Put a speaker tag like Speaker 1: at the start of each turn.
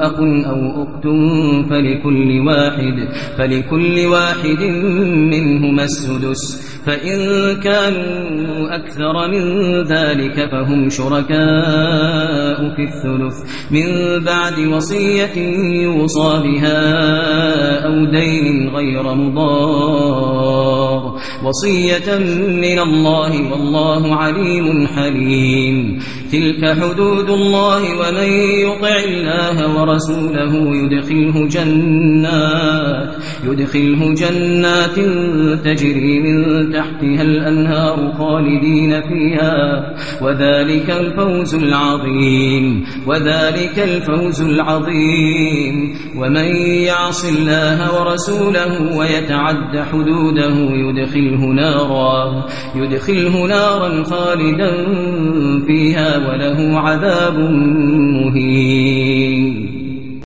Speaker 1: أخ أو أخت فلكل واحد فلكل واحد منهما السدس. فإن كانوا أكثر من ذلك فهم شركاء في الثلث. من بعد وصية يوصى بها أو دين غير مضار. وصية من الله والله عليم حليم. تلك حدود الله ومن يطع الله ورسوله يدخله جنات يدخله جنات تجري من تحتها الأنهار خالدين فيها. وذلك الفوز العظيم وذلك الفوز العظيم. ومن يعص الله ورسوله ويتعد حدوده يدخله نارا يدخله نارا خالدا فيها وله عذاب مهين.